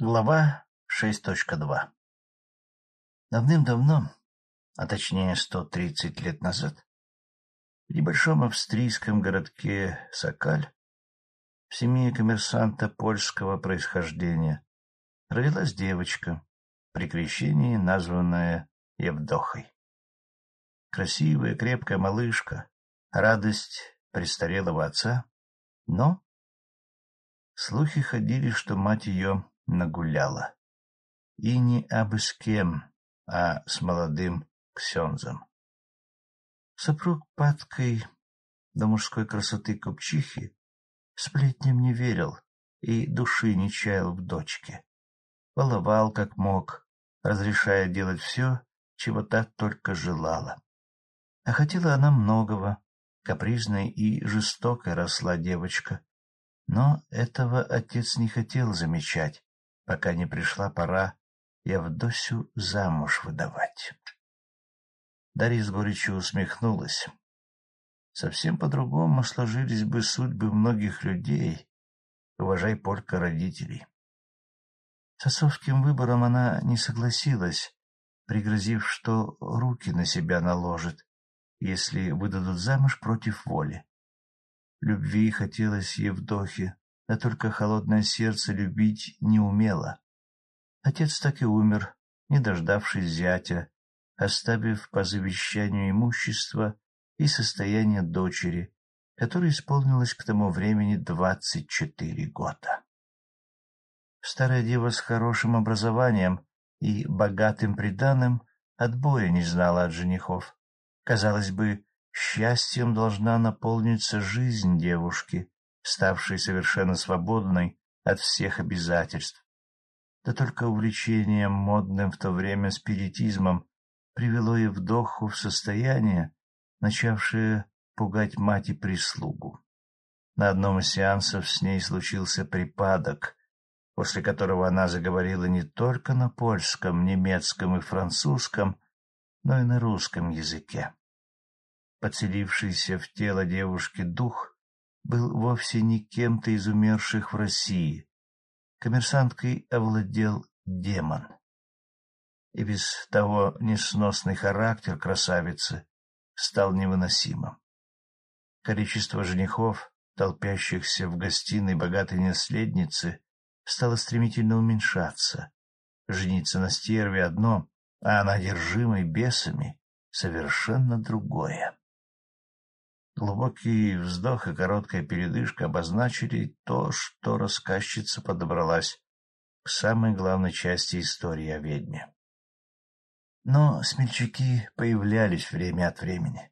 Глава 6.2 Давным-давно, а точнее 130 лет назад, в небольшом австрийском городке Сокаль, в семье коммерсанта польского происхождения, родилась девочка, при крещении названная Евдохой. Красивая, крепкая малышка, радость престарелого отца, но слухи ходили, что мать ее нагуляла. И не абы с кем, а с молодым Ксензом. Супруг падкой до мужской красоты купчихи сплетням не верил и души не чаял в дочке. Баловал как мог, разрешая делать все, чего та только желала. А хотела она многого, капризной и жестокой росла девочка. Но этого отец не хотел замечать, пока не пришла пора Евдосю замуж выдавать. Дарья с горечью усмехнулась. Совсем по-другому сложились бы судьбы многих людей, уважай полька родителей. С отцовским выбором она не согласилась, пригрозив, что руки на себя наложит, если выдадут замуж против воли. Любви хотелось Евдохе, да только холодное сердце любить не умело. Отец так и умер, не дождавшись зятя, оставив по завещанию имущество и состояние дочери, которой исполнилось к тому времени двадцать четыре года. Старая дева с хорошим образованием и богатым приданым отбоя не знала от женихов. Казалось бы, счастьем должна наполниться жизнь девушки, ставшей совершенно свободной от всех обязательств. Да только увлечение модным в то время спиритизмом привело Евдоху в состояние, начавшее пугать мать и прислугу. На одном из сеансов с ней случился припадок, после которого она заговорила не только на польском, немецком и французском, но и на русском языке. Подселившийся в тело девушки дух был вовсе не кем-то из умерших в России. Коммерсанткой овладел демон. И без того несносный характер красавицы стал невыносимым. Количество женихов, толпящихся в гостиной богатой наследницы, стало стремительно уменьшаться. Жениться на стерве одно, а на одержимой бесами — совершенно другое. Глубокий вздох и короткая передышка обозначили то, что рассказчица подобралась к самой главной части истории о ведьме. Но смельчаки появлялись время от времени.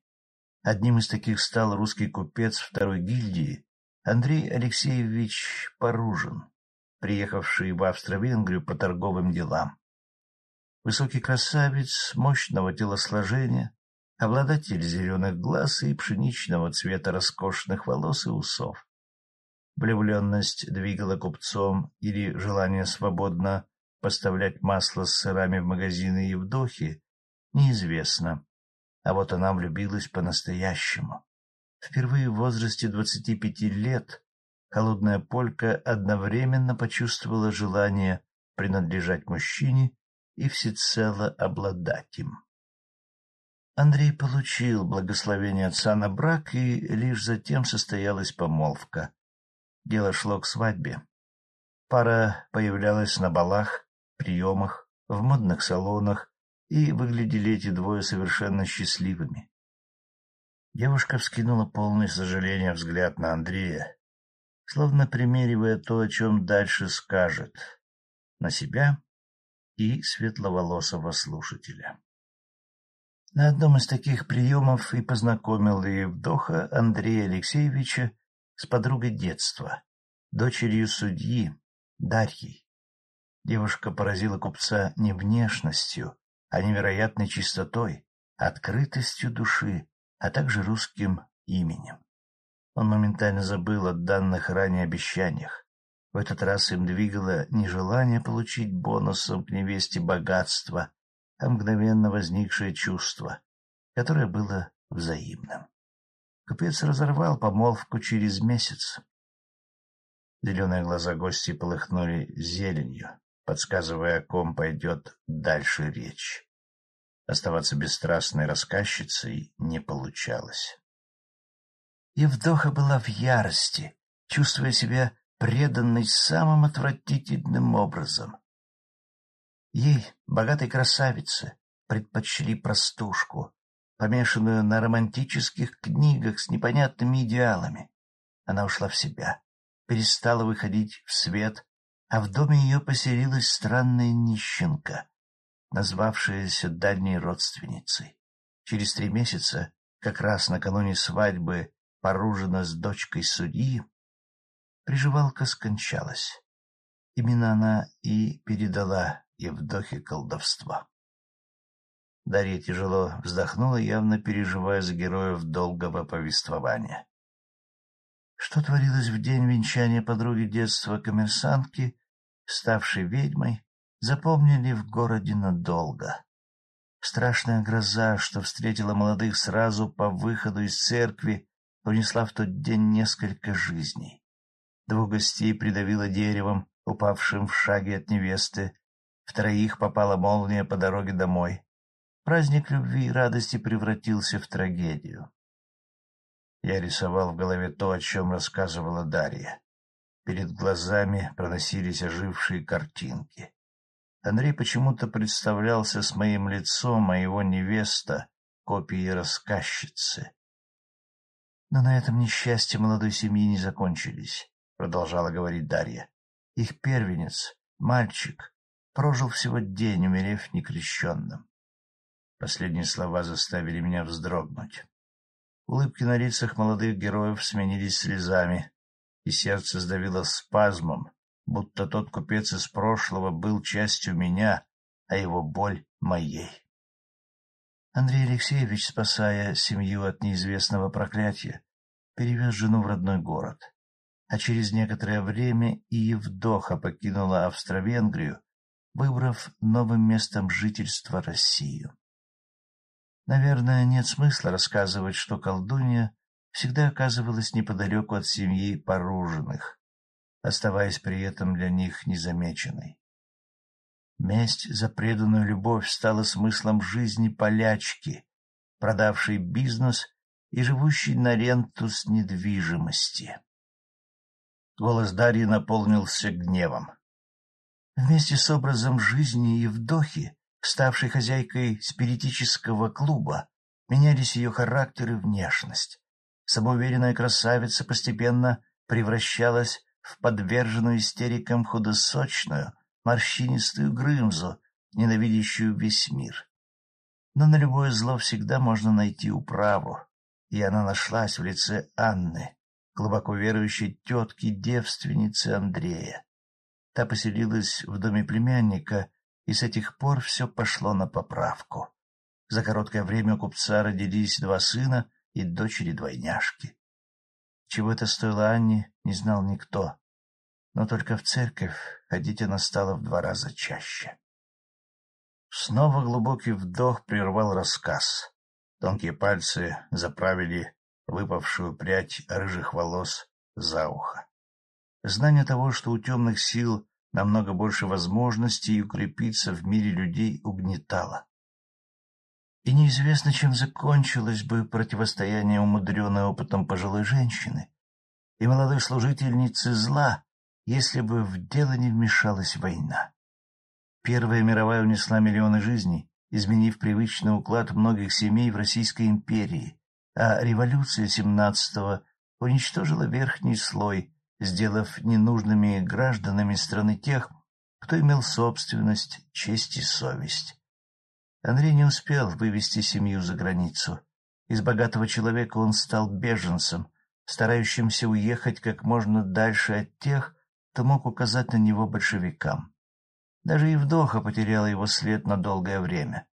Одним из таких стал русский купец второй гильдии Андрей Алексеевич Поружин, приехавший в Австро-Венгрию по торговым делам. Высокий красавец, мощного телосложения, обладатель зеленых глаз и пшеничного цвета роскошных волос и усов. Влюбленность двигала купцом или желание свободно поставлять масло с сырами в магазины Евдохи неизвестно. А вот она влюбилась по-настоящему. Впервые в возрасте двадцати пяти лет холодная полька одновременно почувствовала желание принадлежать мужчине и всецело обладать им. Андрей получил благословение отца на брак, и лишь затем состоялась помолвка. Дело шло к свадьбе. Пара появлялась на балах, приемах, в модных салонах, и выглядели эти двое совершенно счастливыми. Девушка вскинула полный сожаления взгляд на Андрея, словно примеривая то, о чем дальше скажет, на себя и светловолосого слушателя. На одном из таких приемов и познакомил Евдоха Андрея Алексеевича с подругой детства, дочерью судьи Дарьей. Девушка поразила купца не внешностью, а невероятной чистотой, открытостью души, а также русским именем. Он моментально забыл о данных ранее обещаниях. В этот раз им двигало не желание получить бонусом к невесте богатства, а мгновенно возникшее чувство, которое было взаимным. Купец разорвал помолвку через месяц. Зеленые глаза гостей полыхнули зеленью, подсказывая, о ком пойдет дальше речь. Оставаться бесстрастной рассказчицей не получалось. Евдоха была в ярости, чувствуя себя преданной самым отвратительным образом. Ей, богатой красавице, предпочли простушку, помешанную на романтических книгах с непонятными идеалами. Она ушла в себя, перестала выходить в свет, а в доме ее поселилась странная нищенка, назвавшаяся дальней родственницей. Через три месяца, как раз накануне свадьбы Поружина с дочкой судьи, приживалка скончалась. Именно она и передала Евдохе колдовства. Дарья тяжело вздохнула, явно переживая за героев долгого повествования. Что творилось в день венчания подруги детства коммерсантки, ставшей ведьмой, запомнили в городе надолго. Страшная гроза, что встретила молодых сразу по выходу из церкви, унесла в тот день несколько жизней. Двух гостей придавило деревом, упавшим в шаге от невесты, в троих попала молния по дороге домой. Праздник любви и радости превратился в трагедию. Я рисовал в голове то, о чем рассказывала Дарья. Перед глазами проносились ожившие картинки. Андрей почему-то представлялся с моим лицом, а его невеста — копией рассказчицы. Но на этом несчастье молодой семьи не закончились, — продолжала говорить Дарья. Их первенец, мальчик, прожил всего день, умерев некрещенным. Последние слова заставили меня вздрогнуть. Улыбки на лицах молодых героев сменились слезами, и сердце сдавило спазмом, будто тот купец из прошлого был частью меня, а его боль — моей. Андрей Алексеевич, спасая семью от неизвестного проклятия, перевез жену в родной город, а через некоторое время и Евдоха покинула Австро-Венгрию, выбрав новым местом жительства Россию. Наверное, нет смысла рассказывать, что колдунья всегда оказывалась неподалеку от семьи поруженных, оставаясь при этом для них незамеченной. Месть за преданную любовь стала смыслом жизни полячки, продавшей бизнес и живущей на ренту с недвижимости. Голос Дарьи наполнился гневом. Вместе с образом жизни Евдохи, ставшей хозяйкой спиритического клуба, менялись ее характер и внешность. Самоуверенная красавица постепенно превращалась в подверженную истерикам худосочную, морщинистую Грымзу, ненавидящую весь мир. Но на любое зло всегда можно найти управу, и она нашлась в лице Анны, глубоко верующей тетки-девственницы Андрея. Та поселилась в доме племянника, и с этих пор все пошло на поправку. За короткое время у купца родились два сына и дочери-двойняшки. Чего это стоило Анне, не знал никто. Но только в церковь ходить она стала в два раза чаще. Снова глубокий вдох прервал рассказ. Тонкие пальцы заправили выпавшую прядь рыжих волос за ухо. Знание того, что у темных сил намного больше возможностей укрепиться в мире людей, угнетало. И неизвестно, чем закончилось бы противостояние умудренной опытом пожилой женщины и молодой служительницы зла, если бы в дело не вмешалась война. Первая мировая унесла миллионы жизней, изменив привычный уклад многих семей в Российской империи, а революция семнадцатого уничтожила верхний слой, сделав ненужными гражданами страны тех, кто имел собственность, честь и совесть. Андрей не успел вывести семью за границу. Из богатого человека он стал беженцем, старающимся уехать как можно дальше от тех, кто мог указать на него большевикам. Даже Евдоха потеряла его след на долгое время.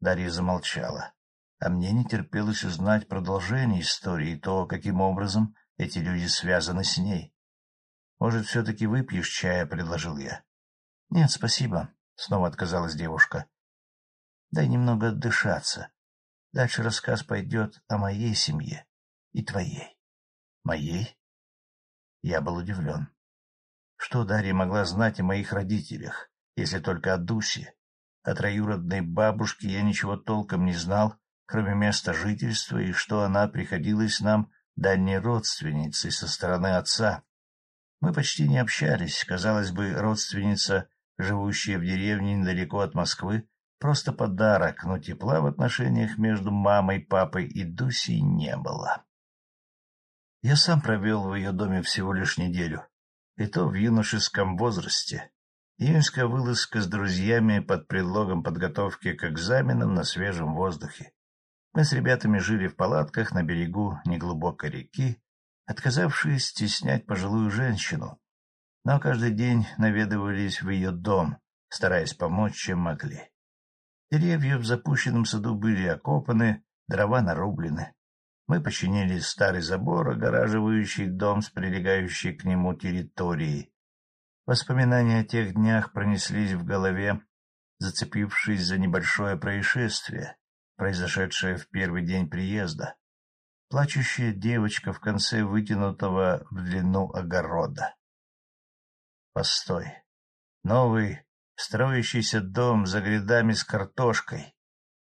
Дарья замолчала, а мне не терпелось узнать продолжение истории и то, каким образом эти люди связаны с ней. — Может, все-таки выпьешь чая? — предложил я. — Нет, спасибо, — снова отказалась девушка. Дай немного отдышаться. Дальше рассказ пойдет о моей семье и твоей. Моей? Я был удивлен. Что Дарья могла знать о моих родителях, если только о Дусе? О троюродной бабушке я ничего толком не знал, кроме места жительства и что она приходилась нам дальней родственницей со стороны отца. Мы почти не общались, казалось бы, родственница, живущая в деревне недалеко от Москвы, просто подарок, но тепла в отношениях между мамой, папой и Дусей не было. Я сам провел в ее доме всего лишь неделю, и то в юношеском возрасте. Июньская вылазка с друзьями под предлогом подготовки к экзаменам на свежем воздухе. Мы с ребятами жили в палатках на берегу неглубокой реки, отказавшись стеснять пожилую женщину, но каждый день наведывались в ее дом, стараясь помочь, чем могли. Деревья в запущенном саду были окопаны, дрова нарублены. Мы починили старый забор, огораживающий дом с прилегающей к нему территорией. Воспоминания о тех днях пронеслись в голове, зацепившись за небольшое происшествие, произошедшее в первый день приезда плачущая девочка в конце вытянутого в длину огорода. Постой. Новый, строящийся дом за грядами с картошкой.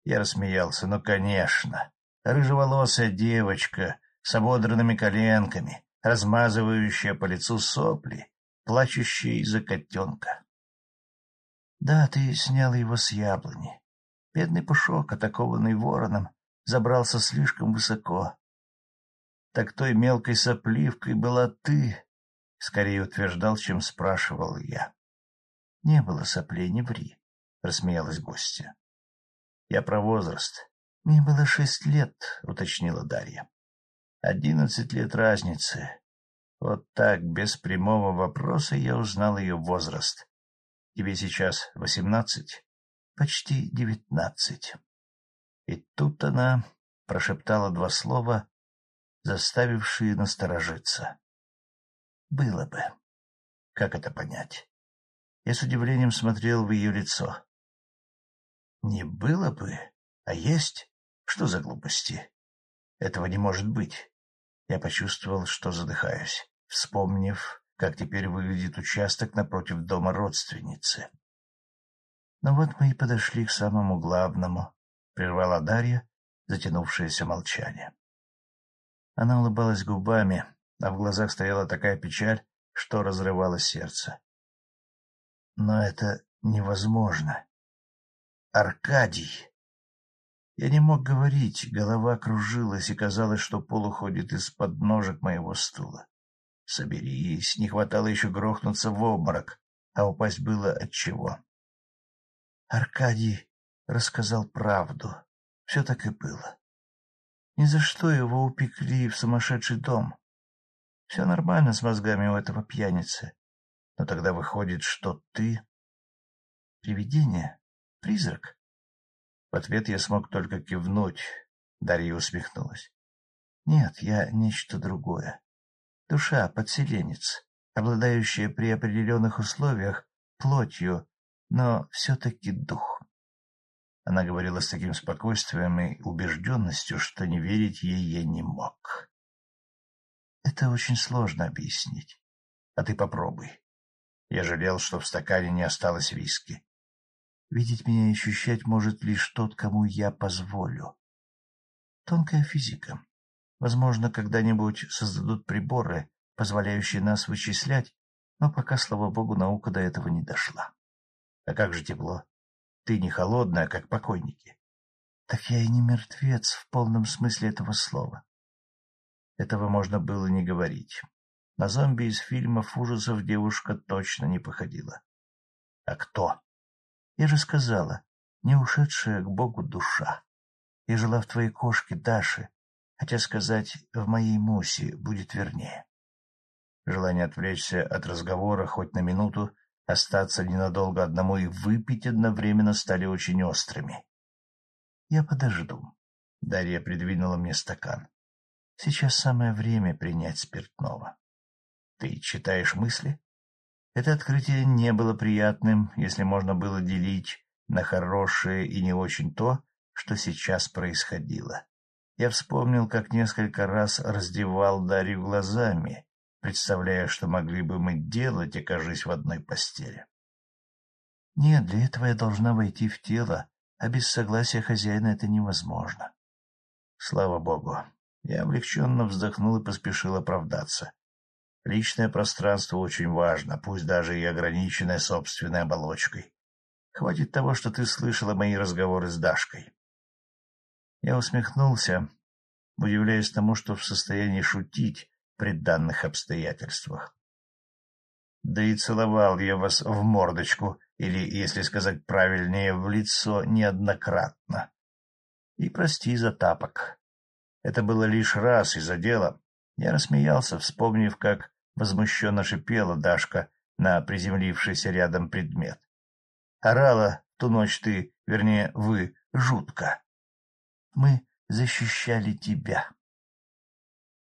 Я рассмеялся. Ну, конечно. Рыжеволосая девочка с ободранными коленками, размазывающая по лицу сопли, плачущая из-за котенка. Да, ты снял его с яблони. Бедный пушок, атакованный вороном, забрался слишком высоко так той мелкой сопливкой была ты, — скорее утверждал, чем спрашивал я. — Не было соплей, не ври, — рассмеялась гостья. — Я про возраст. — Мне было шесть лет, — уточнила Дарья. — Одиннадцать лет разницы. Вот так, без прямого вопроса, я узнал ее возраст. Тебе сейчас восемнадцать? Почти девятнадцать. И тут она прошептала два слова, заставившие насторожиться. Было бы. Как это понять? Я с удивлением смотрел в ее лицо. Не было бы, а есть? Что за глупости? Этого не может быть. Я почувствовал, что задыхаюсь, вспомнив, как теперь выглядит участок напротив дома родственницы. Но вот мы и подошли к самому главному, — прервала Дарья затянувшееся молчание. Она улыбалась губами, а в глазах стояла такая печаль, что разрывало сердце. Но это невозможно. Аркадий! Я не мог говорить, голова кружилась, и казалось, что пол уходит из-под ножек моего стула. Соберись, не хватало еще грохнуться в обморок, а упасть было от чего. Аркадий рассказал правду. Все так и было. Ни за что его упекли в сумасшедший дом. Все нормально с мозгами у этого пьяницы. Но тогда выходит, что ты... Привидение? Призрак? В ответ я смог только кивнуть. Дарья усмехнулась. Нет, я нечто другое. Душа, подселенец, обладающая при определенных условиях плотью, но все-таки дух. Она говорила с таким спокойствием и убежденностью, что не верить ей я не мог. Это очень сложно объяснить. А ты попробуй. Я жалел, что в стакане не осталось виски. Видеть меня и ощущать может лишь тот, кому я позволю. Тонкая физика. Возможно, когда-нибудь создадут приборы, позволяющие нас вычислять, но пока, слава богу, наука до этого не дошла. А как же тепло? Ты не холодная, как покойники. Так я и не мертвец в полном смысле этого слова. Этого можно было не говорить. На зомби из фильмов ужасов девушка точно не походила. А кто? Я же сказала, не ушедшая к Богу душа. Я жила в твоей кошке, Даше, хотя сказать «в моей мусе» будет вернее. Желание отвлечься от разговора хоть на минуту Остаться ненадолго одному и выпить одновременно стали очень острыми. — Я подожду. Дарья придвинула мне стакан. — Сейчас самое время принять спиртного. — Ты читаешь мысли? Это открытие не было приятным, если можно было делить на хорошее и не очень то, что сейчас происходило. Я вспомнил, как несколько раз раздевал Дарью глазами, представляя, что могли бы мы делать, окажись в одной постели. Нет, для этого я должна войти в тело, а без согласия хозяина это невозможно. Слава богу. Я облегченно вздохнул и поспешил оправдаться. Личное пространство очень важно, пусть даже и ограниченное собственной оболочкой. Хватит того, что ты слышала мои разговоры с Дашкой. Я усмехнулся, удивляясь тому, что в состоянии шутить при данных обстоятельствах. Да и целовал я вас в мордочку, или, если сказать правильнее, в лицо неоднократно. И прости за тапок. Это было лишь раз из-за дела. Я рассмеялся, вспомнив, как возмущенно шипела Дашка на приземлившийся рядом предмет. Орала ту ночь ты, вернее, вы, жутко. Мы защищали тебя.